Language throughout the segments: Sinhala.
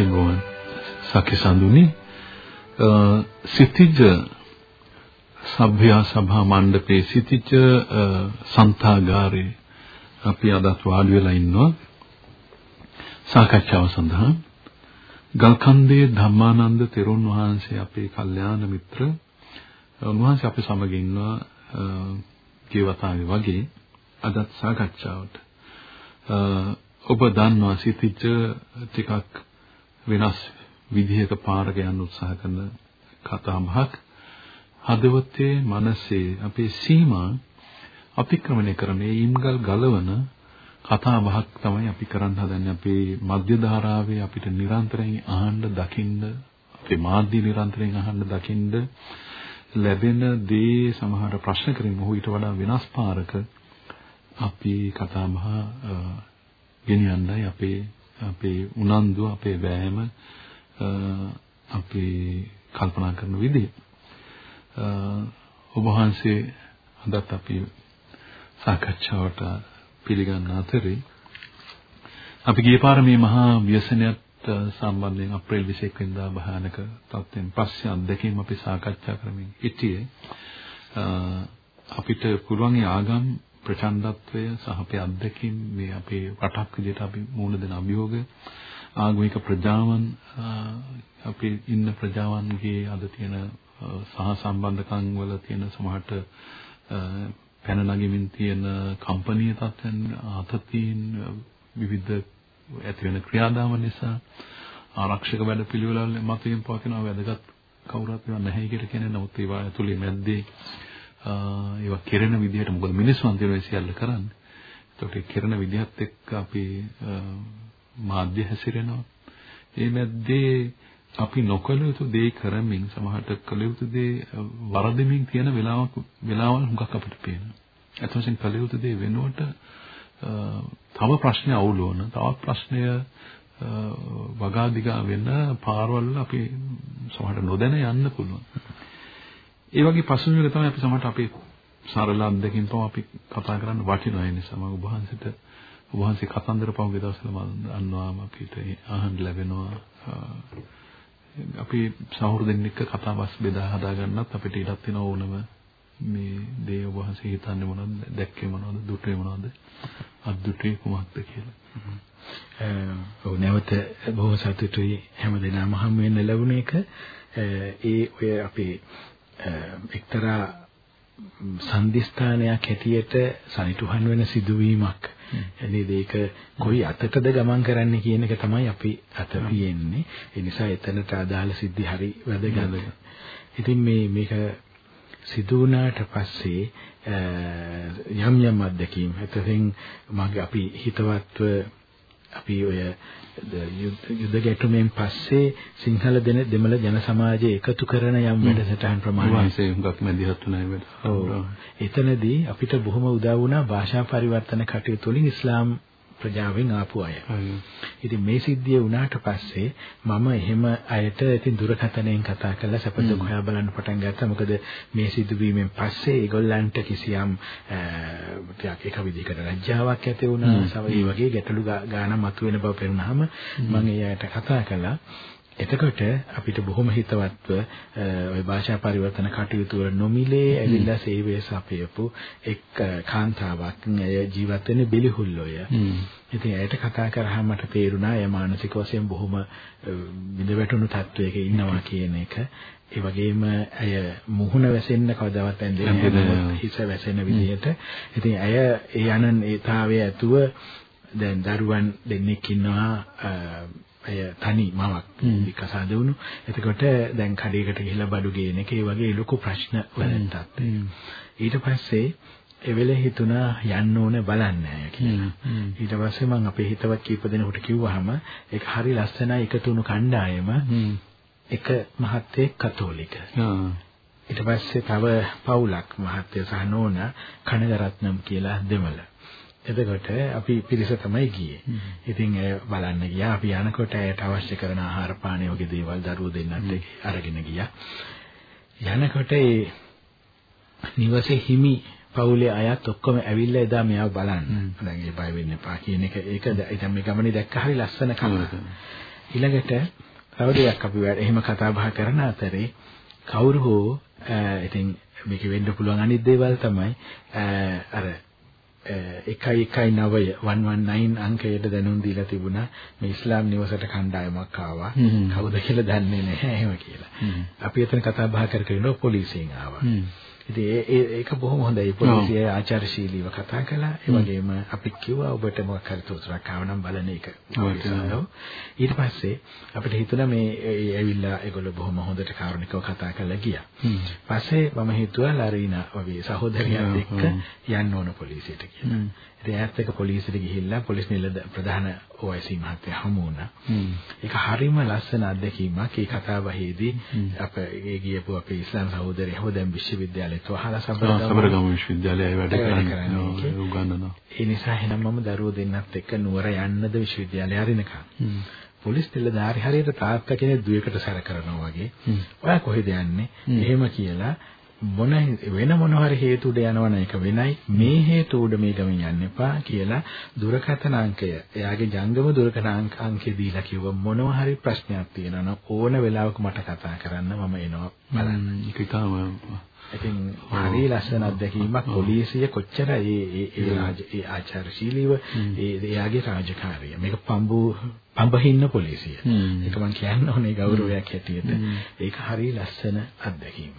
අයිබෝන් සකි සඳුනි සිතිජ සભ્ય සභා මණ්ඩපයේ සිටිච්ච සන්තාගාරේ අපි අදත් වාඩි වෙලා ඉන්නවා. සාකච්ඡාව සඳහා ගල්කන්දේ ධම්මානන්ද තෙරුන් වහන්සේ අපේ කල්යාණ මිත්‍ර උන්වහන්සේ අපි සමග ඉන්නවා ජීවිතාවේ වගේ අදත් සාකච්ඡාවට. ඔබ දන්නවා සිටිච්ච ටිකක් වෙනස් විදිහක පාරක යන්න උත්සාහ කරන කතා බහක් හදවතේ මනසේ අපේ සීමා අතික්‍රමණය කරන ඒ ඉම්ගල් ගලවන කතා බහක් තමයි අපි කරන්න හදන්නේ. අපේ මධ්‍ය ධාරාවේ අපිට නිරන්තරයෙන් අහන්න දකින්න අපේ මාධ්‍ය නිරන්තරයෙන් අහන්න දකින්න ලැබෙන දේ සමහර ප්‍රශ්න කරින් මොහු ඊට වඩා වෙනස් පාරක අපි කතා බහ ගෙනියන්නයි අපේ අපේ උනන්දු අපේ වෑයම අපේ කල්පනා කරන විදිහ ඔබ වහන්සේ අදත් අපි සාකච්ඡාවට පිළිගන්න අතරේ අපි ගිය පාර මේ මහා ව්‍යසනයත් සම්බන්ධයෙන් අප්‍රේල් 21 වෙනිදා භයානක තත්ත්වෙන් පස්සේ අත්දැකීම් අපි සාකච්ඡා කරමින් සිටියේ. අපිට පුළුවන් ආගම් ප්‍රචණ්ඩත්වය සහ අපේ අත්දැකීම් මේ අපේ රටක් විදිහට අපි මූණ දෙන අභියෝග ආගමික ප්‍රජාවන් අපේ ඉන්න ප්‍රජාවන්ගේ අද තියෙන සහ සම්බන්ධකම් වල තියෙන සමහරට පැන නගමින් තියෙන කම්පනීය තත්ත්වයන් අතතින් විවිධ ඇති වෙන ක්‍රියාදාම නිසා ආරක්ෂක වැඩ පිළිවෙලවල මතයෙන් පවතින වැදගත් කවුරුත් ඒවා නැහැ කියලා කියන්නේ. නමුත් ඒවා ඇතුලේ මැද්දේ ඒවා කෙරෙන විදිහට මොකද මිනිස්සු අන්තිමට සියල්ල කරන්නේ. ඒකට ඒ කෙරෙන විදිහත් එක්ක අපි මාධ්‍ය හැසිරෙනවා. ඒ මැද්දේ අපි නොකළ යුතු දේ කරමින් සමහරට කළ යුතු දේ වරදමින් තියෙන වෙලාවක් වෙලාවල් හුඟක් අපිට පේනවා. ඒත් වශයෙන් කළ යුතු දේ වෙනුවට තව ප්‍රශ්න අවුලවන, තවත් ප්‍රශ්නය වගා දිගා වෙන පාරවල් අපි සමහරට නොදැන යන්න පුළුවන්. ඒ වගේ පසුබිමක තමයි අපි සමහරට අපේ සරල අත්දැකීම් තමයි අපි කතා කරන්න වටිනවා ඒ නිසා මම ඔබ වහන්සේට ඔබ වහන්සේ කතන්දර පහුගිය දවස්වල මම දන්නවා අපිට අහන්න ලැබෙනවා අපි සහෘදෙන් එක්ක කතා බස් බෙදා හදා ගන්නත් අපිට ඉඩක් තියෙන ඕනම මේ දේ ඔබ වහන්සේ හිතන්නේ මොනවද දැක්කේ මොනවද දුටුවේ මොනවද අද්දුටුවේ කුමක්ද කියලා. ඔව් නැවත බොහෝ සතුටුයි හැමදෙනාම හම් වෙන්න ලැබුණ එක. ඒ ඔය අපේ එක්තරා සම්දිස්ථානයක් හැටියට සනිටුහන් වෙන සිදුවීමක්. නේද ඒක කොයි අතටද ගමන් කරන්න කියන එක තමයි අපි අත තියෙන්නේ. ඒ නිසා එතනට අදාළ සිද්ධි හරි වැදගත්. ඉතින් මේ මේක සිදු වුණාට පස්සේ යම් යම් අත්දැකීම්. එතෙන් මගේ අපි හිතවත්ව අපි ඔය යුද ගැටුමෙන් පස්සේ සිංහල දෙන දෙමළ ජන සමාජය එකතු කරන යම් වැඩසටහන් ප්‍රමාණයක් හුඟක් මැදිහත් වුණා ඒක. ඔව්. එතනදී අපිට බොහොම උදව් වුණා භාෂා පරිවර්තන කටයුතු වලින් ඉස්ලාම් ප්‍රජාවෙන් ආපු අය. ඉතින් මේ සිද්ධිය වුණාට පස්සේ මම එහෙම අයට ඉතින් දුරකථනයෙන් කතා කරලා සපතක හොයා බලන්න පටන් ගත්තා. මොකද මේ සිදුවීමෙන් පස්සේ ඒගොල්ලන්ට කිසියම් ටිකක් එක විදිහකට ලැජ්ජාවක් ඇති වුණා. ඒ වගේ ගැටලු ගාන මතුවෙන බව පෙනුනහම මම ඒ අයට කතා කළා. එතකොට අපිට බොහොම හිතවත්ව ওই භාෂා පරිවර්තන කටයුතු වල නොමිලේ ඇවිල්ලා සේවය සපයපු එක් කාන්තාවක් අය ජීවත් වෙන්නේ බෙලිහුල්ලෝය. ඉතින් ඇයට කතා කරාම මට තේරුණා එය මානසික වශයෙන් බොහොම විඳවැටුණු තත්වයක ඉන්නවා කියන එක. ඒ වගේම ඇය මුහුණ වැසෙන්න කවදාවත් ඇඳෙන්නේ හිස වැසෙන විදිහට. ඉතින් ඇය ඒ යනන් ඒතාවයේ ඇතුව දැන් දරුවන් දෙන්නෙක් ඉන්නවා අය තනි මවක් විකසාද වුණු. එතකොට දැන් කඩේකට ගිහිල්ලා බඩු ගේන එක ඒ වගේ ලොකු ප්‍රශ්න වලටත්. ඊට පස්සේ ඒ වෙලේ හිතුණා යන්න ඕනේ බලන්න කියලා. ඊට පස්සේ මම අපේ හිතවත් කීප දෙනෙකුට කිව්වහම ඒක හරි ලස්සනයි එකතු වුණු කණ්ඩායම. එක මහත්තයෙක් කතෝලික. ඊට පස්සේ තව පවුලක් මහත්තය සහ නෝනා කනගරත්නම් කියලා දෙමළ. එතකොට අපි පිරිස තමයි ගියේ. ඉතින් බලන්න ගියා. අපි යනකොට ඇයට අවශ්‍ය කරන ආහාර පාන වගේ දේවල් දරුවෝ දෙන්නත් අරගෙන ගියා. යනකොට ඒ නිවසේ හිමි පවුලේ අයත් ඔක්කොම ඇවිල්ලා එදා මෙයාව බලන්න. දැන් ඒ බය වෙන්න එපා කියන එක ඒක දැන් මේ ගමනේ දැක්ක හරි ලස්සන කමක. ඊළඟට තව දෙයක් අපි එහෙම කතා බහ කරන අතරේ කවුරු හෝ ඉතින් මේක වෙන්න පුළුවන් අනිත් දේවල් තමයි අර 119 119 අංකයට දැනුම් දීලා තිබුණා. මේ ඉස්ලාම් නිවසට කණ්ඩායමක් ආවා. කවුද කියලා දන්නේ නැහැ එහෙම කියලා. අපි එතන කතා බහ කර කර ඉන්න පොලිසියෙන් ආවා. ඉතින් ඒක බොහොම හොඳයි. පොලිසිය ආචාරශීලීව කතා කළා. ඒ වගේම අපි කිව්වා ඔබට මොකක් හරි තොරතුරක් ආවනම් බලන එක. ඊට පස්සේ අපිට හිතුණා මේ ඇවිල්ලා ඒගොල්ලෝ බොහොම හොඳට කාරුණිකව කතා කරලා ගියා. පස්සේ මම හිතුවා ලරීනා වගේ සහෝදරියත් එක්ක යන්න ඕන පොලිසියට කියලා. ඉතින් ඈත් එක පොලිසියට ගිහිල්ලා පොලිස් නිලධ ප්‍රධාන OIC මහත්තයා හමු වුණා. ඒක හරිම ලස්සන අත්දැකීමක්. ඒ කතාවේදී අප ඒ ගියපු අපේ ඉස්ලාම් සහෝදරය හොදම් විශ්වවිද්‍යාලයට වහලා සබරගම විශ්වවිද්‍යාලයේ වැඩ කරන්නේ උගන්වනවා. ඒ නිසා එහෙනම් මම දරුවෝ දෙන්නත් එක්ක නුවර යන්නද විශ්වවිද්‍යාලය හරිනකම්. පොලිස් නිලධාරි හරියට තාත්තා කෙනෙක් දුවේකට සැර කරනවා වගේ. ඔයා කොහෙද යන්නේ? එහෙම කියලා මොන වෙන මොන හරි හේතු උඩ යනවන එක වෙනයි. මේ හේතු උඩ මේ ගමන් යන්න එපා කියලා දුරකථන අංකය. එයාගේ ජංගම දුරකථන අංකය දීලා කිව්ව මොනවා හරි ප්‍රශ්නයක් තියෙනවා නම් ඕන වෙලාවක මට කතා කරන්න මම එනවා බලන්න. ඒක ඉතාම ඉතින් හරි ලස්සන අත්දැකීමක්. පොලිසිය කොච්චර ඒ ඒ ඒ ඒ ආචාරශීලීව ඒ එයාගේ රාජකාරිය. මේක පඹු පඹහින්න පොලිසිය. ඒක මම කියන්න ඕනේ ගෞරවයක් හැටියට. ඒක හරි ලස්සන අත්දැකීමක්.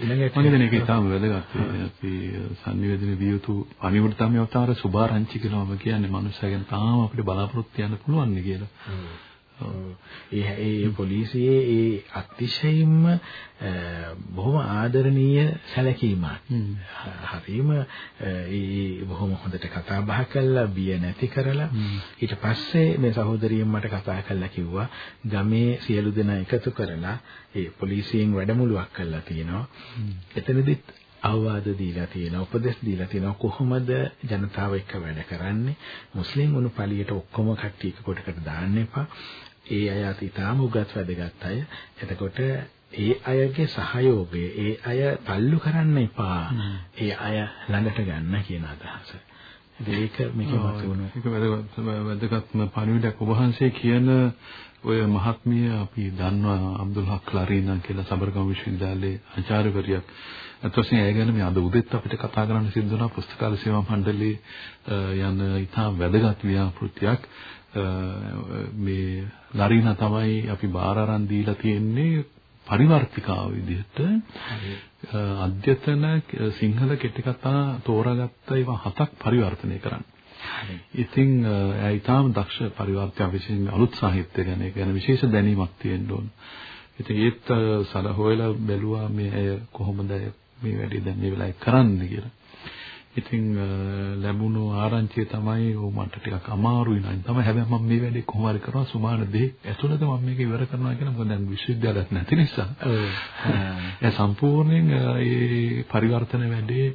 ඊළඟට මම හිතන්නේ ඒක ඉතාම වැදගත්. අපි සංනිවේදනය විය යුතු අනිවාර්ය තමයි අවතාර සුභාරංචි කියලා මම කියන්නේ මනුස්සයගෙන් තාම අපිට බලාපොරොත්තු වෙන්න පුළුවන් නේ කියලා. ඒ ඒ පොලිසියේ ඒ අතිශයින්ම බොහොම ආදරණීය සැලකීමක්. හරිම ඒ බොහොම හොඳට කතා බහ කළා බිය නැති කරලා. ඊට පස්සේ මේ සහෝදරියෙන් මට කතා කරලා කිව්වා ගමේ සියලු දෙනා එකතු කරලා ඒ පොලිසියෙන් වැඩමුළුවක් කරලා තියෙනවා. එතනදිත් අවවාද දීලා තියෙනවා උපදෙස් දීලා තියෙනවා කොහොමද ජනතාව එක්ක වැඩ කරන්නේ? මුස්ලිම් වුණු පළියට ඔක්කොම කට්ටිය එක කොටකට දාන්න එපා ඒ අය අත ඉතාම උගත් වැදගත් අය. එතකොට ඒ අයගේ සහයෝගය ඒ අය තල්ලු කරන්න එපා. ඒ අය ළඟට ගන්න කියන අදහස ඒක මේක මතුවන ඒක වැදගත්ම පණිවිඩයක්. ඔබ වහන්සේ කියන ඔය මහත්මිය අපි දන්නවා අබ්දුල් හක් ලරීනා කියලා සබරගම විශ්වවිද්‍යාලයේ ආචාර්යවරියක්. අතොස්සේ ඒ ගැන මේ අද උදෙත් අපිට කතා කරන්න සිද්ධ වුණා. පුස්තකාල සේවා මණ්ඩලයේ යන ඉතා වැදගත් ව්‍යාපෘතියක්. මේ ලරිනා තමයි අපි බාර අරන් දීලා තියෙන්නේ පරිවර්තිකාව විදිහට අධ්‍යතන සිංහල කෙටි කතා තෝරාගත්ත ඒවා හතක් පරිවර්තනය කරන්න. ඉතින් එයා ඊටාම දක්ෂ පරිවර්තක විශේෂයෙන් අලුත් සාහිත්‍ය ගැන ගැන විශේෂ දැනීමක් තියෙන්න ඕන. ඉතින් ඒත් සල හොයලා බැලුවා මේ අය කොහොමද මේ වැඩේ දැන් මේ වෙලාවේ කරන්න කියලා. ඉතින් ලැබුණු ආරංචිය තමයි ඕ මට ටිකක් අමාරුයි නං. තමයි හැබැයි මම මේ වැඩේ කොහොම හරි කරනවා. සුමාන දෙක ඇතුළත මම මේක ඉවර කරනවා කියලා. මොකද දැන් විශ්වවිද්‍යාලයක් නැති නිසා. ඒ සම්පූර්ණයෙන් ඒ පරිවර්තන වැඩේ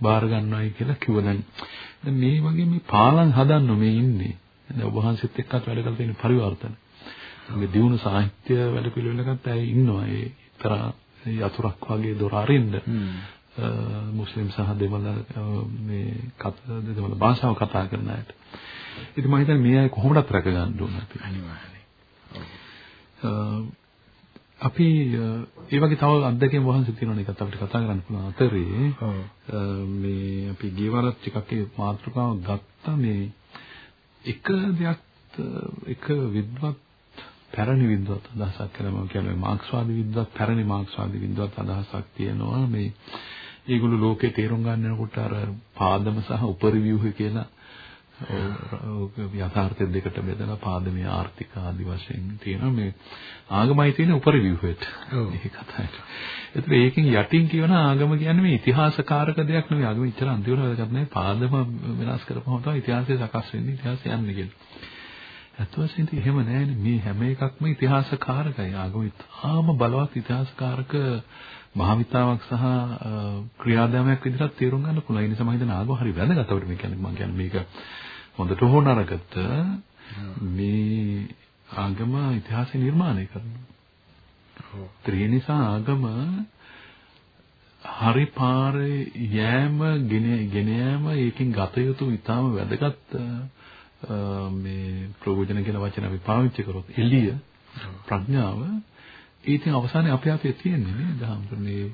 බාර ගන්නවයි කියලා කිව්වා. දැන් දැන් මේ වගේ මේ පාලම් හදන්න මේ ඉන්නේ. දැන් ඔබ වහන්සේත් එක්කත් වැඩ කරලා තියෙන පරිවර්තන. මේ දියුණු සාහිත්‍ය වැඩ පිළිවෙලකට ඇයි ඉන්නවා? ඒ තරහ යතුරක් වගේ දොර අරින්න මුස්ලිම් සහ දෙමළ මේ දෙමළ භාෂාව කතා කරන අයට. ඉතින් මම හිතන්නේ මේ අය කොහොමදත් රැක ගන්න ඕන අපි. අනිවාර්යයෙන්. අපි ඒ වගේ තව අත්දැකීම් වහන්සේ තියෙනවා එකත් අපිට කතා කරන්න පුළුවන් අතරේ මේ අපි ගියවරත් ටිකක් ඒ මාතෘකාව ගත්තා මේ එක දෙයක් එක විද්වත් පැරණි විද්වත් අදහසක් කියලා මම කියන්නේ මාක්ස්වාදී විද්වත් පැරණි මාක්ස්වාදී විද්වත් අදහසක් තියෙනවා මේ ඒගොල්ලෝ ලෝකේ තේරුම් ගන්නකොට අර පාදම සහ උපරිව්‍යුහ කියලා යථාර්ථය දෙකට බෙදලා පාදමය ආර්ථික ආදි වශයෙන් තියෙනවා මේ ආගමයි තියෙන උපරිව්‍යුහයට. මේ කතාවට. ඒතර ඒකෙන් යටින් කියවන ආගම කියන්නේ මේ ඉතිහාසකාරක දෙයක් නෙවෙයි. ආගම ඉතර අන්තිමට වැදගත් නැහැ. පාදම වෙනස් කරපුවම තමයි ඉතිහාසය සකස් වෙන්නේ. ඉතිහාසය යන්නේ කියලා. ඇත්ත වශයෙන්ම එහෙම නැහැනේ. මේ හැම එකක්ම ඉතිහාසකාරකයි. ආගම ඉතාම බලවත් ඉතිහාසකාරක භාවිතාවක් සහ ක්‍රියාදාමයක් විදිහට තේරුම් ගන්න පුළුවන්. ඒ නිසා මම හිතන ආගම හරි වැදගත්. අපිට මේ කියන්නේ මම කියන්නේ මේක හොඳට හෝ නරකට මේ ආගම ඉතිහාසය නිර්මාණය කරනවා. ඒ නිසා ආගම හරි පාරේ යෑම ගෙන ගෙන යෑම ඒකෙන් ගත යුතු ඉතාම වැදගත් මේ ප්‍රයෝජන කියන වචන අපි පාවිච්චි කරොත් එළිය ප්‍රඥාව ඒකෙන් අවසානයේ අපේ අපේ තියෙන්නේ නේද හම්බුනේ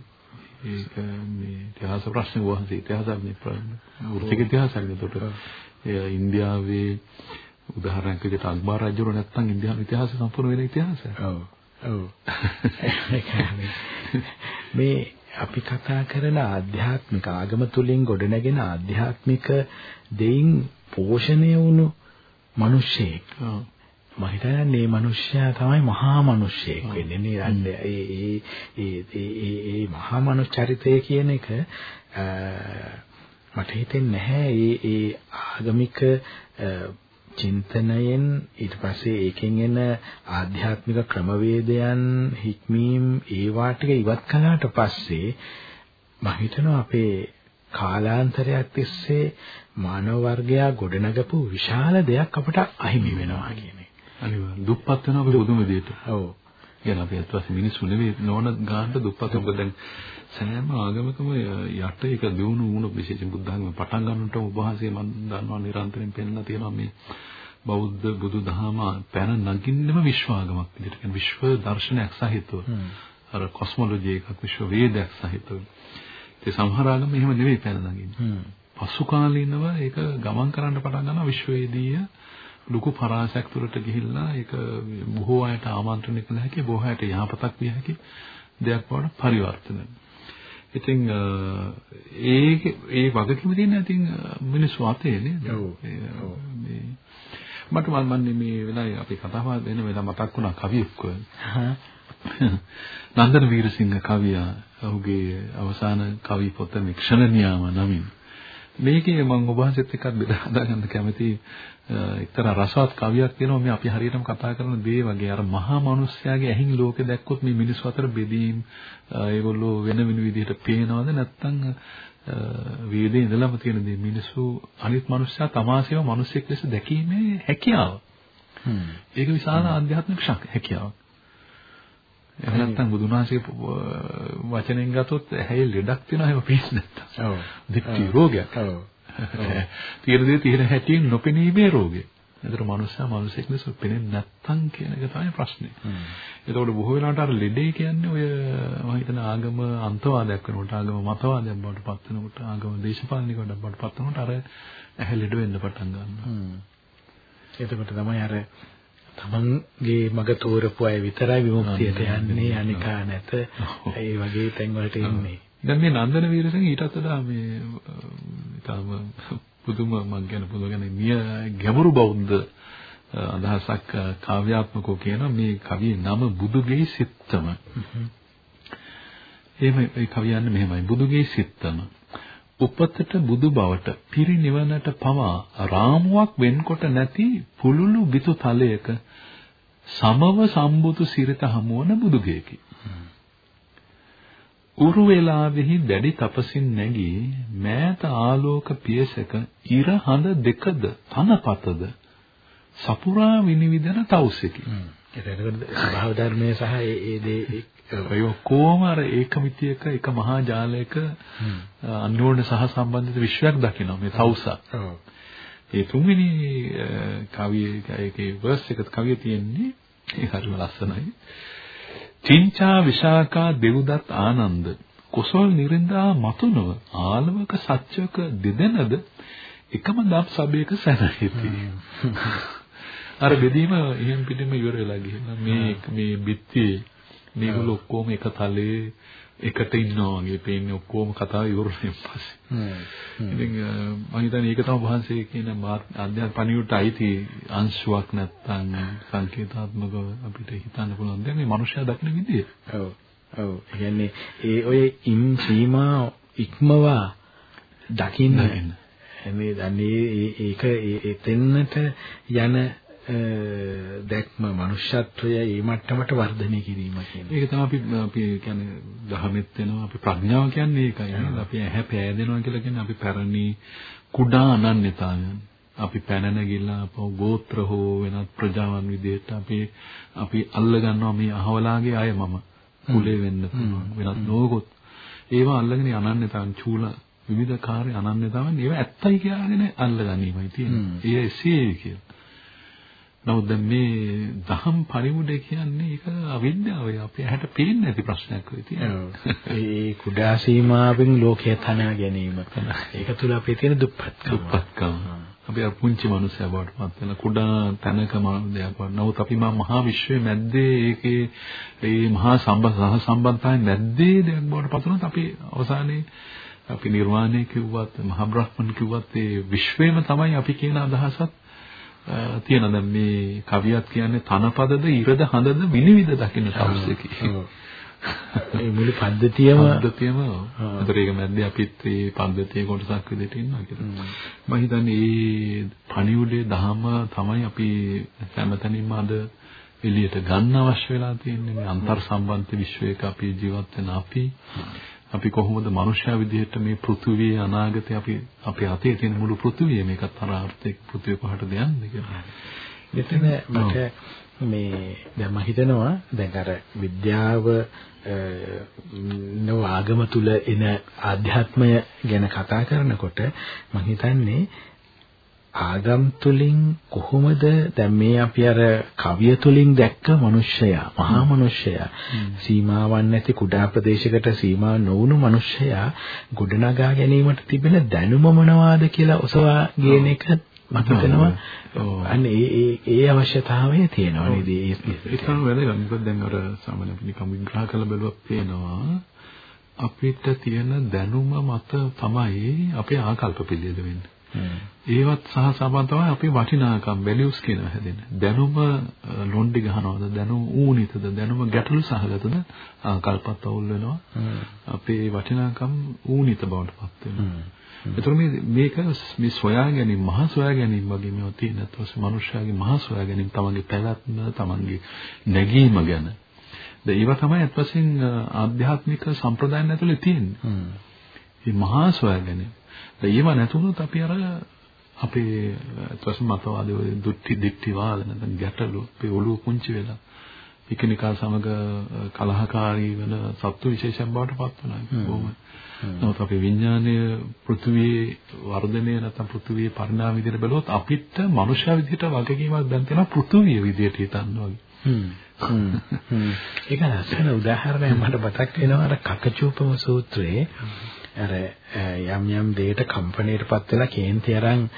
ඒක මේ ඉතිහාස ප්‍රශ්න වහන්සේ ඉතිහාස මේ වෘත්තික ඉතිහාසයක් නේද ඉන්දියාවේ උදාහරණයක් විදිහට අක්බර් රජුර නැත්තම් ඉන්දියානු ඉතිහාසය සම්පූර්ණ වෙන ඉතිහාසයක්. ඔව්. ඔව්. මේ අපි කතා කරන ආධ්‍යාත්මික ආගම තුලින් ගොඩනැගෙන ආධ්‍යාත්මික දෙයින් පෝෂණය වුණු මිනිස්සෙක්. ඔව්. මම හිතන්නේ මේ මිනිස්සයා තමයි මහා මිනිස්සෙක් වෙන්නේ නේද? ඒ ඒ ඒ ඒ ඒ මහා මනුෂ්‍ය චරිතය කියන එක මට හිතෙන්නේ නැහැ ඒ ඒ ආගමික චින්තනයෙන් ඊට පස්සේ ඒකෙන් එන ආධ්‍යාත්මික ක්‍රමවේදයන් හික්මීම් ඒවා ටික ඉවත් කළාට පස්සේ මම හිතනවා අපේ කාලාන්තරයක් තිස්සේ මානව වර්ගයා ගොඩනගපු විශාල දෙයක් අපට අහිමි වෙනවා කියන එක. අනිවාර්ය දුප්පත් වෙනවා අපි පුදුම විදියට. ඔව්. කියන අපි අත්වස් මිනිස්සු නෙවෙයි නෝන ගානට දුප්පත් මොකද දැන් සෑම ආගමකම යට එක දිනු වුණු විශේෂයෙන් බුද්ධ ආගම පටන් ඔබ වහන්සේ මම දන්නවා නිරන්තරයෙන් පෙන්නලා තියෙනවා මේ බෞද්ධ බුදුදහම පැන නගින්නම විශ්වාගමක් විදිහට කියන විශ්ව දර්ශනයක් සහිතව අර කොස්මොලොජි එකක් විශ්ව වේදයක් සහිතව ඒ සමහර ආගම එහෙම නෙවෙයි පැන නගින්නේ පසු කාලීනව ඒක ගමන් කරන්න පටන් ගන්නවා විශ්වවේදීය ලොකු පරාසයක් තුරට ගිහිල්ලා ඒක බොහෝ අයට ආමන්ත්‍රණය කළ හැකි බොහෝ අයට යහපතක් විය හැකි දෙයක් බවට පරිවර්තන ඉතින් ඒ ඒ වගකීම තියෙන ඉතින් මිනිස්සු අතේ නේද? ඔව්. මේ මට මන්නේ මේ වෙලාවේ අපි කතා වෙන වෙලාව මතක් වුණා කවියෙක්. නන්දන වීරසිංහ කවියා ඔහුගේ අවසාන කවි පොත මික්ෂණ නියාම නමින් මේකේ මම ඔබ වහන්සේත් එක්ක බෙදා හදාගන්න කැමති එක්තරා රසවත් කවියක් තියෙනවා. මේ අපි හරියටම කතා කරන දේ වගේ. අර මහා මිනිස්යාගේ ඇහින් ලෝකෙ දැක්කොත් මේ මිනිස්සු අතර බෙදීම් ඒගොල්ලෝ වෙන වෙන විදිහට පේනවද නැත්නම් වීදේ ඉඳලම තියෙන දේ. මිනිස්සු අනිත් මිනිස්සයා තමාසේව මිනිසෙක් ලෙස දැකීමේ හැකියාව. ඒක විශාල ආධ්‍යාත්මික හැකියාවක්. එහෙම නැත්නම් බුදුන් වහන්සේ වචනෙන් ගත්තොත් ඇහි ලෙඩක් තියෙනවා එහෙම පිස් නැත්තම්. ඔව්. දික්ටි රෝගයක්. ඔව්. තියෙන දේ තියෙන හැටියෙන් නොපෙනීමේ රෝගය. ඒතර මනුස්සයා මනුස්සෙක් ලෙස පෙනෙන්නේ නැත්තම් කියන එක තමයි ප්‍රශ්නේ. ඒතකොට බොහෝ වෙලාවට අර ලෙඩේ කියන්නේ ඔය මම හිතන ආගම අන්තවාදයක් වෙනකොට ආගම මතවාදයක් බවට පත් වෙනකොට ආගම දේශපාලනිකවට බවට පත් වෙනකොට අර ඇහැ ලෙඩ වෙන්න පටන් ගන්නවා. එතකොට තමයි අර තමන්ගේ මග තෝරපු අය විතරයි විමුක්තියට යන්නේ අනිකා නැත. ඒ වගේ තැන් වලට එන්නේ. දැන් මේ නන්දන වීරසිංහ ඊටත් වඩා මේ ඊටම පුදුම මම කියන පුදුම කියන්නේ මිය ගැඹුරු බෞද්ධ අදහසක් කාව්‍යාත්මකව කියන මේ කවියේ නම බුදුගේ සිත්තම. එහෙම ඒ කවියන්නේ මෙහෙමයි බුදුගේ සිත්තම. උපතට බුදු බවට පිරිනිවනට පවා රාමුවක් වෙන්කොට නැති පුලුළු බිතු තලයක සමව සම්බුතු සිරිත හමුවන බුදුගෙකි. උරු වේලාවෙහි දැඩි තපසින් නැගී මෑත ආලෝක පියසක ඉර හඳ දෙකද තනපතද සපුරා විනිවිදන තවුසෙකි. එතකොට ස්වභාව ධර්මයේ සහ ඒ ඒ දේ ඒ ඔක්කොම අර ඒකමිතියක එක මහා ජාලයක අන්‍යෝන්‍ය සහ සම්බන්ධිත විශ්වයක් දකිනවා මේ තවුසා. ඒ තුන්වෙනි කවියේ ඒකේ වර්ස් එක කවිය තියෙන්නේ ඒ හරිම ලස්සනයි. චින්චා විශාකා දෙව්දත් ආනන්ද කුසල් නිරින්දා මතුනව ආලවක සත්‍යක දෙදෙනද එකම දම් සබයක සැනහිති. අර බෙදීම එහෙම් පිටින්ම ඉවර වෙලා ගිහින් මේ මේ බිත්තියේ මේගොල්ලෝ ඔක්කොම එක තලයේ එකට ඉන්නවා වගේ පේන්නේ ඔක්කොම කතාව ඉවරයෙන් පස්සේ. ඉතින් මම හිතන්නේ ඒක තමයි වහන්සේ කියන අධ්‍යාත්ම පණිවිඩට අයිති අංශුවක් නැත්තම් සංකේතාත්මකව අපිට හිතන්න පුළුවන් දැන් මේ මනුෂ්‍යයා දකින විදිය. ඔව්. ඔව්. කියන්නේ ඒ ඔය ඉම් සීමා ඉක්මවා දකින්න මේ දන්නේ ඒක එතෙන්නට යන දැක්ම මනුෂ්‍යත්වය ඒ මට්ටමට වර්ධනය කිරීම කියන්නේ. ඒක තමයි අපි අපි කියන්නේ දහමෙත් වෙනවා අපි ප්‍රඥාව කියන්නේ ඒකයි නේද? අපි ඇහැ පෑදෙනවා කියලා කියන්නේ අපි පැරණි කුඩා අනන්‍යතාවයන්. අපි පැන නැගිලා අපව ගෝත්‍ර හෝ වෙනත් ප්‍රජාවන් විදිහට අපි අපි අල්ල ගන්නවා මේ අහවලාගේ අය මම. කුලේ වෙන්න පුළුවන් වෙනත් නොකොත් ඒවා අල්ලගෙන අනන්‍යතාවන් චූල විවිධකාරී අනන්‍යතාවන් ඒවා ඇත්තයි කියලාගෙන අල්ල ගැනීමයි තියෙන්නේ. ඒ එසේ කියලා. නමුත් දැන් මේ දහම් පරිමුඩේ කියන්නේ ඒක අවිද්‍යාවයි අපේ ඇහැට පේන්නේ නැති ප්‍රශ්නයක් වෙයි තියෙනවා. ඒ කුඩා සීමාවෙන් ලෝකය තනා ගැනීම. ඒක තුල අපේ තියෙන දුප්පත්කම. දුප්පත්කම. අපි අර පුංචි මනුස්සයා බවට පත් වෙන කුඩා තැනක දෙයක් වට. නමුත් අපි මා මහා විශ්වයේ මැද්දේ ඒකේ ඒ මහා සම්බන්ධ සම්බන්ධතාවය මැද්දේ දෙයක් බවට පත් වුණොත් අපි අවසානයේ අපි නිර්වාණය කිව්වත් මහ බ්‍රහ්මන් කිව්වත් ඒ විශ්වයම තමයි අපි කියන අදහසත් තියෙන දැන් මේ කවියක් කියන්නේ තනපදද ඉරද හඳද විනිවිද දකින්න තවුසකි. ඒ මුළු පද්ධතියම පද්ධතියම ඒතර ඒක මැද්දේ අපිත් මේ පද්ධතිය කොටසක් විදිහට ඉන්නවා කියලා. මම හිතන්නේ මේ පණිවුඩේ දහම තමයි අපි හැමතැනින්ම අද එළියට ගන්න අවශ්‍ය වෙලා තියෙන්නේ. මේ අන්තර් සම්බන්ධ විශ්වයක අපි ජීවත් වෙන අපි අපි කොහොමද මනුෂ්‍යයා විදිහට මේ පෘථුවියේ අනාගතය අපි අපේ අතේ තියෙන මුළු පෘථුවිය මේකත් තරාර්ථයක් පෘථුවිය කොහටද යන්නේ කියලා. මෙතන මට මේ දැන් මම හිතනවා දැන් අර විද්‍යාව නෝ ආගම තුල එන ආධ්‍යාත්මය ගැන කතා කරනකොට මම හිතන්නේ ආගම් තුලින් කොහොමද? දැන් මේ අපි අර කවිය තුලින් දැක්ක මිනිස්සයා මහා මිනිස්සයා සීමාවන් නැති කුඩා ප්‍රදේශයකට සීමා නොවුණු මිනිස්සයා ගොඩනගා ගැනීමට තිබෙන දැනුම මොනවාද කියලා ඔසවා ගේන එක මම හිතනවා අන්න ඒ ඒ ඒ අවශ්‍යතාවය තියෙනවා නේද? ඒක තමයි වැදගත්. මොකද දැන් අර සාමාන්‍ය අපි නිකම් විග්‍රහ කරලා බැලුවොත් පේනවා අපිට තියෙන දැනුම මත තමයි අපේ ආකල්ප පිළියෙල වෙන්නේ ඒවත් සහ සම්බන්ධ තමයි අපේ වටිනාකම් වැලියුස් කියන හැදෙන. දැනුම ලොන්ඩි ගහනවද දැනුම ඌනිතද දැනුම ගැටලු සහගතද ආකල්පත් අවුල් වෙනවා. අපේ වටිනාකම් ඌනිත බවට පත් වෙනවා. ඒතර මේ මේක මේ සොයා ගැනීම මහ සොයා ගැනීම වගේ මේවා තියෙන ඊට මනුෂ්‍යයාගේ මහ සොයා ගැනීම තමන්ගේ පැවැත්ම තමන්ගේ නැගීම ගැන. දැන් ඒවා තමයි අත්වසින් ආධ්‍යාත්මික සම්ප්‍රදායන් ඇතුලේ තියෙන්නේ. මේ මහා සොයා ගැනීම. ඒව නැතුනොත් අපි අර අපේ ත්‍ස්ම මතවාදී දුක්ටි දික්ටි වාද නැත්නම් ගැටලු අපේ ඔළුව පුංචි වෙලා එකිනෙකා සමග කලහකාරී වෙන සත්තු විශේෂයෙන් බවට පත් වෙනවා. බොහොම. නමුත් අපේ විඥානය පෘථුවියේ වර්ධනය නැත්නම් පෘථුවියේ පරිණාම විදිහට බැලුවොත් අපිට මනුෂ්‍ය විදිහට වගකීමක් දැන් තියෙනවා පෘථුවිය විදිහට හිතන්න වගේ. හ්ම්. ඒක ලස්සන උදාහරණයක් මට මතක් වෙනවා අර කකචූපම සූත්‍රයේ අර යම් යම් දෙයකට කම්පණයටපත් වෙලා කේන්ති අරන්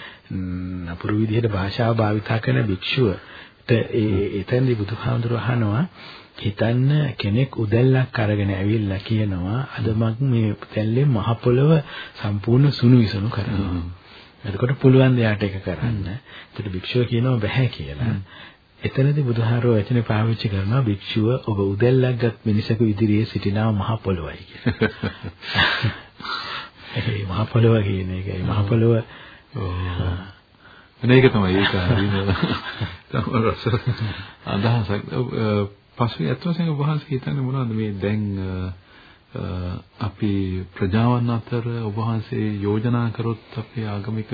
අපුරු විදිහට භාෂාව භාවිතා කරන භික්ෂුවට ඒ එතෙන්දී බුදුහාමුදුර අහනවා හිතන්න කෙනෙක් උදැල්ලක් අරගෙන ඇවිල්ලා කියනවා අද මම මේ තැල්ලේ මහ පොළව සම්පූර්ණ සුණු විසුණු කරනවා. එතකොට පුළුවන් දෙයට ඒක කරන්න. එතකොට භික්ෂුව කියනවා බෑ කියලා. එතනදී බුදුහාරෝ වචනේ පාවිච්චි කරනවා භික්ෂුව ඔබ උදැල්ලක් ගත් මිනිසෙකු ඉදිරියේ සිටිනා මහ පොළොවයි කියලා. ඒ මහ පොළොව කියන එකයි මහ පොළොව. මේක තමයි ඒක අදහසක්. පස්සේ අත් වශයෙන් වහන්සේ හිතන්නේ මොනවද? මේ දැන් අපි ප්‍රජාවන් අතර ඔබ වහන්සේ යෝජනා කරොත් අපේ ආගමික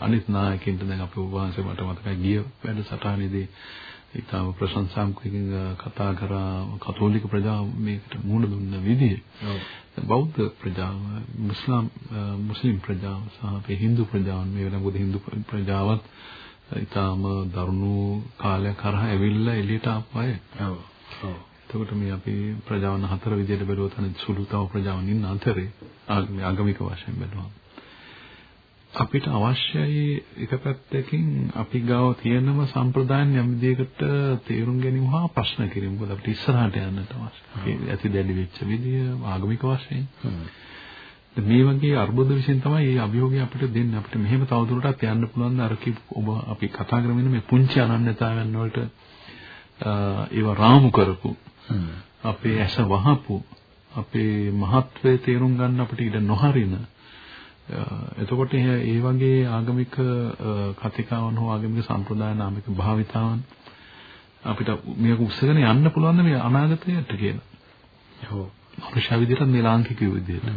අනිත් නායකින්ට දැන් අපේ ඔබ වහන්සේ මට මතකයි ගිය වැඩසටහනේදී ඊටම ප්‍රශංසාත්මකකින් කතා කරා කතෝලික ප්‍රජාව මේකට මුහුණ දුන්න විදිය. බෞද්ධ ප්‍රජාව, මුස්ලිම් මුස්ලිම් ප්‍රජාව සහ අපේ Hindu ප්‍රජාවන් මේ වෙනකොට Hindu ප්‍රජාවත් ඊටම දරුණු කාලයක් කරා ඇවිල්ලා එළියට ආපු අය. ඔව්. ඔව්. එතකොට මේ අපි ප්‍රජාවන් හතර විදිහට බැලුවොත් අනිත් සුළු තව ප්‍රජාවන් ඉන්න අතරේ ආගමික වශයෙන් බැලුවම අපිට අවශ්‍යයි එක පැත්තකින් අපි ගාව තියෙනම සම්ප්‍රදායන් යම් විදිහකට තේරුම් ගැනීම හා ප්‍රශ්න කිරීම. මොකද අපිට ඉස්සරහට යන්නට අවශ්‍යයි. ඇති දැඩි වෙච්ච විදිය ආගමික වශයෙන්. මේ වගේ අර්බුද විශ්ෙන් තමයි මේ අභියෝගය අපිට දෙන්නේ. අපිට මෙහෙම තවදුරටත් යන්න පුළුවන් අර ඔබ අපි කතා කරමින් මේ පුංචි අනන්‍යතාවයන් වලට ඒව රාමු කරපු අපේ ඇස වහපු අපේ මහත්වයේ තේරුම් ගන්න අපිට ඉඩ නොහරින එතකොට ඒ වගේ ආගමික කතිකාවන් හෝ ආගමික සම්ප්‍රදාය නාමික භාවිතාවන් අපිට මේක උස්සගෙන යන්න පුළුවන් මේ අනාගතයට කියලා. ඔව්. මනුෂ්‍ය විදිහට මේ ලාංකිකයෝ විදිහට.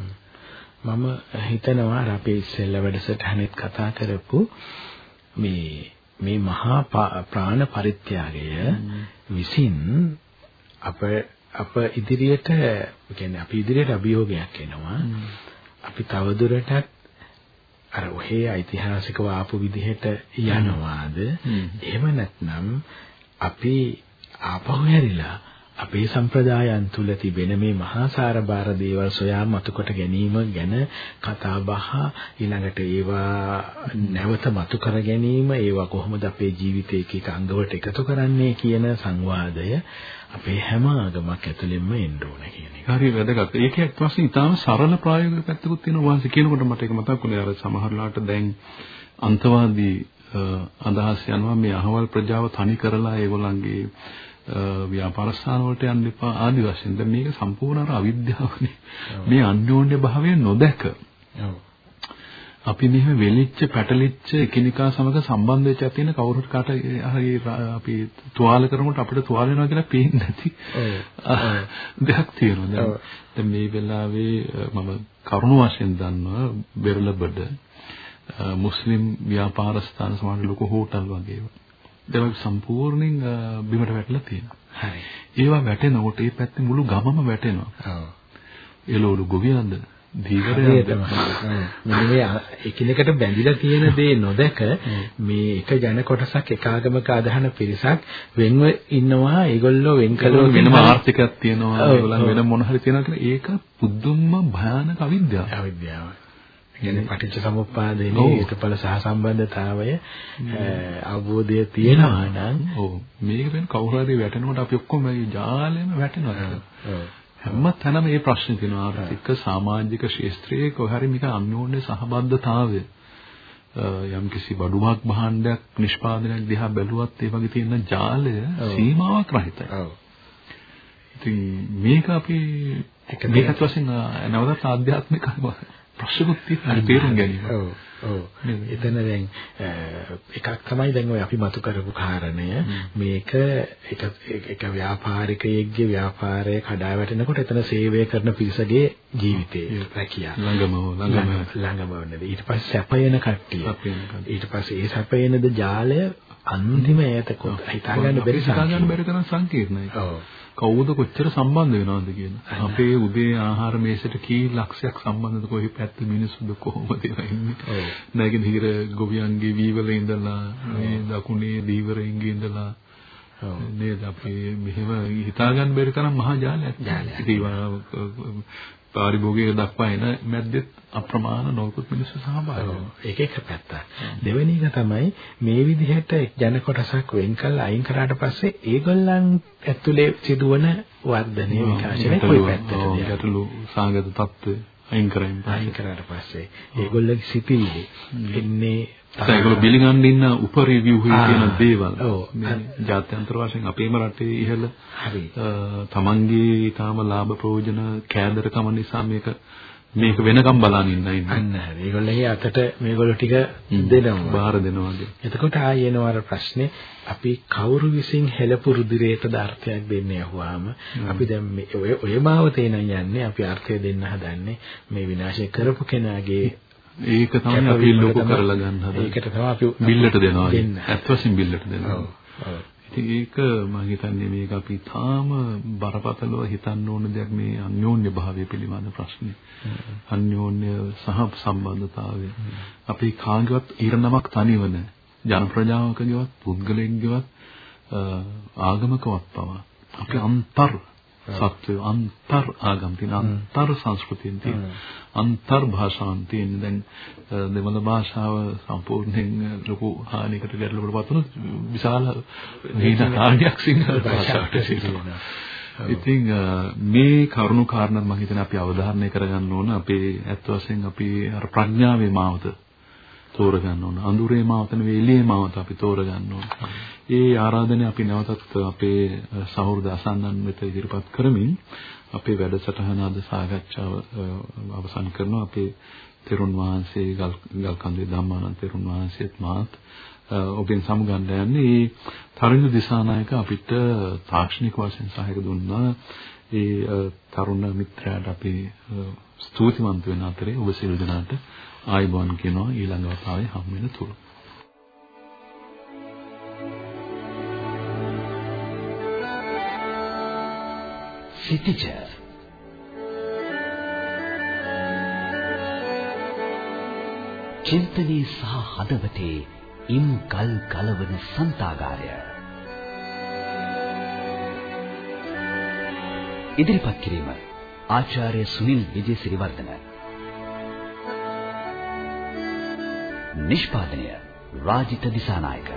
මම හිතනවා අර අපේ ඉස්සෙල්ලා වැඩසටහනෙත් කතා කරපු මේ මේ මහා ප්‍රාණ පරිත්‍යාගය විසින් අප අප ඉදිරියට කියන්නේ අපි ඉදිරියට අභියෝගයක් එනවා. අපි තවදුරටත් අර ඔහේ ඓතිහාසිකව ආපු විදිහට යනවාද? එහෙම නැත්නම් අපි ආපහු හැරිලා අපේ සම්ප්‍රදායන් තුල තිබෙන මේ මහා සාරබාර දේවල් සොයා මතුකොට ගැනීම ගැන කතා බහ ඊළඟට ඒවා නැවත මතු කර ගැනීම ඒවා කොහොමද අපේ ජීවිතයේ එක එක අංගවලට එකතු කරන්නේ කියන සංවාදය අපේ හැම ආගමක් ඇතුළෙන්ම එන්න ඕන කියන එක. හරි වැදගත්. ඒක ඇත්ත වශයෙන්ම ඉතාම සරල ප්‍රායෝගික පැත්තකුත් තියෙනවා. වහන්සේ කියනකොට මට ඒක මතක් වුණේ අර සමහරලාට දැන් අන්තවාදී අදහස් යනවා මේ අහවල් ප්‍රජාව තනි කරලා ඒගොල්ලන්ගේ ව්‍යාපාර ස්ථාන වලට යන්න එපා ආදි වශයෙන්. දැන් මේක සම්පූර්ණ අර අවිද්‍යාවනේ. මේ අන්‍යෝන්‍ය භාවය නොදැක. අපි මෙහෙම වෙලිච්ච පැටලිච්ච එකිනෙකා සමග සම්බන්ධ වෙච්ච තියෙන කවුරුත් කාට හරි අපි තුවාල කරනකොට අපිට තුවාල වෙනවා කියලා පේන්නේ නැති දෙයක් තියෙනවා. දැන් මේ වෙලාවේ මම කරුණ වශයෙන් දන්නවා බෙරළබඩ මුස්ලිම් ව්‍යාපාර ස්ථාන සමාන ලොකු හෝටල් වගේ ඒවා. දැන් සම්පූර්ණයෙන් බිමට වැටලා තියෙනවා. හරි. ඒවා වැටෙනකොට ඒ පැත්තේ මුළු ගමම වැටෙනවා. ඔව්. එළවලු ගොවියන්ද දීවරයන්ද මේ එකිනෙකට බැඳිලා තියෙන දේ නොදක මේ එක ජන කොටසක් එක ආගමක අදහන පිරිසක් වෙන්ව ඉන්නවා ඒගොල්ලෝ වෙන් කළෝ වෙනම ආර්ථිකයක් තියෙනවා ඒගොල්ලන් වෙන මොන හරි තියෙනවා කියලා ඒක පුදුම භයානක අවිද්‍යාව. අවිද්‍යාව. කියන්නේ පටිච්ච සමුප්පාදයේ හේතුඵල සහසම්බන්ධතාවය අවබෝධය තියෙනවා නම් ඔව්. මේක වෙන කවුරු හරි වැටෙනකොට අපි ඔක්කොම මේ ජාලෙම වැටෙනවා. හැම තැනම මේ ප්‍රශ්නේ තියෙනවා. ආර්ථික සමාජික ශාස්ත්‍රයේ කොහරි මේක අන්‍යෝන්‍ය සහබද්ධතාවය යම් කිසි බඩුමක් භාණ්ඩයක් නිෂ්පාදනයක් දිහා බැලුවත් ඒ වගේ තියෙන ජාලය සීමාවක් රහිතයි. ඔව්. ඉතින් මේක අපි මේකත් වශයෙන් නැවතත් ආධ්‍යාත්මිකව ප්‍රශ්නකුත් තියෙනවා තේරුම් ගැනීම. ඔව් ඔව්. එතන දැන් එකක් තමයි දැන් ඔය අපි මතු කරපු කාරණය මේක එක එක ව්‍යාපාරිකයෙක්ගේ ව්‍යාපාරය කඩා වැටෙනකොට එතන සේවය කරන පිරිසගේ ජීවිතේ රැකියා ළඟම ළඟම ළඟම වෙන්නේ. ඊට පස්සේ සැපයන කට්ටිය. ඊට පස්සේ ඒ සැපයනද ජාලය අන්තිම ඈත කොට හිතා ගන්න බැරි හිතා ගන්න බැරි තරම් සංකීර්ණයි. ඔව්. කවුද කොච්චර සම්බන්ධ වෙනවද කියන. අපේ උදේ ආහාර මේසෙට කී ලක්ෂයක් සම්බන්ධද කොහේ පැත්ත මිනිස්සුද කොහොමද ඉන්නේ. ඔව්. නැගිනහිර ගොවියන්ගේ වීවල ඉඳලා මේ දකුණේ දීවරෙන්ගේ ඉඳලා නේද අපි මෙහෙම හිතා ගන්න බැරි තරම් මහා ජාලයක්. ජාලයක්. පාරිභෝගික දක්වා එන මැද්දෙත් අප්‍රමාණ නොයෙකුත් මිනිස්සු සහභාගී වෙනවා. ඒක එක පැත්තක්. දෙවෙනි එක තමයි මේ විදිහට ජන කොටසක් වෙන් කළා අයින් කරාට පස්සේ ඒගොල්ලන් ඇතුලේ සිදුවන වර්ධනය විකාශනය කොයි පැත්තටද? ගැටලු සාගත තත්ත්වය අයින් කරයින් අයින් කරාට පස්සේ ඒගොල්ලන්ගේ සිතිවිලි එන්නේ ඒගොල්ලෝ බිලිගන්න ඉන්න උපරිව්‍යුහේ තියෙන දේවල් මේ ජාත්‍යන්තර වශයෙන් අපේම රටේ ඉහළ හරි තමන්ගේ ඊටාම ලාභ ප්‍රයෝජන කෑදරකම නිසා මේක මේක වෙනකම් බලන් ඉන්න ඉන්නේ. අන්න හරි. ඒගොල්ලෝ අතට මේගොල්ලෝ ටික දෙනවා. බාර දෙනවා වගේ. එතකොට ආයෙ එනවා අර ප්‍රශ්නේ අපි කවුරු විසින් හෙළපු රුධිරයට අර්ථයක් දෙන්නේ අහුවාම අපි දැන් මේ ඔය ඔය මාවතේ නම් යන්නේ අපි අර්ථය දෙන්න හදන්නේ මේ විනාශය කරපු කෙනාගේ ඒක තමයි අපි ලොකු කරලා ගන්න හදන්නේ. ඒකට තමයි අපි බිල්ලට දෙනවා. ඇත්ත වශයෙන් බිල්ලට දෙනවා. ඉතින් ඒක මම හිතන්නේ මේක අපි තාම බරපතලව හිතන්න ඕන දෙයක් මේ අන්‍යෝන්‍ය භාවය පිළිබඳ ප්‍රශ්නේ. අන්‍යෝන්‍ය සහ සම්බන්ධතාවය. අපි කාගේවත් ඊරණමක් තනිව නැහැ. ජන ප්‍රජාවකගේවත් පුද්ගලයෙක්ගේවත් ආගමකවත් පවා. අපි අන්තර් සත්වය අන්තර් ආගම් තියෙන අන්තර් සංස්කෘතියෙන් තියෙන අන්තර් භාෂාවන් තියෙන දැන් දෙමළ භාෂාව සම්පූර්ණයෙන් ලොකු හානියකට ගැටලුවකට පත් වුණොත් විශාල හීනකාරයක් සිංහල භාෂාවට සිදුවෙනවා. ඉතින් මේ කරුණු කාරණා මම හිතන්නේ අපි අවධාරණය කරගන්න ඕන අපේ ඇත්ත වශයෙන් අපි අර ප්‍රඥාවේ මාවත තෝරගන්න ඕන. අඳුරේ මාවත නෙවෙයි එළියේ මාවත අපි තෝරගන්න ඕන. ඒ ආරාධනය අපි නැවතත් අපේ සහෘද අසන්නන් වෙත ඉදිරිපත් කරමින් අපේ වැඩසටහන අද සාකච්ඡාව අවසන් කරනවා. අපේ තෙරුන් වහන්සේ ගල්කන්දේ ධම්මානන්ද තෙරුන් වහන්සේත් මාත් ඔබෙන් සමුගන්න යන්නේ මේ තරුණ දිසානායක අපිට තාක්ෂණික වශයෙන් සහායක දුන්නා. ඒ තරුණ මිත්‍රයාට අපි ස්තුතිවන්ත වෙන අතරේ ඔබ සියලු දෙනාට ආයුබෝවන් කියනවා ඊළඟ වතාවේ හම් වෙන තුරු. සිටිජ චින්තනයේ සහ හදවතේ ඉම් ගල් ගලවන සන්තාගාරය. ඉදිරිපත් කිරීම ආචාර්ය සුනිල් විජේසිරිවර්ධන. නිෂ්පාදනය රාජිත දිසානායක.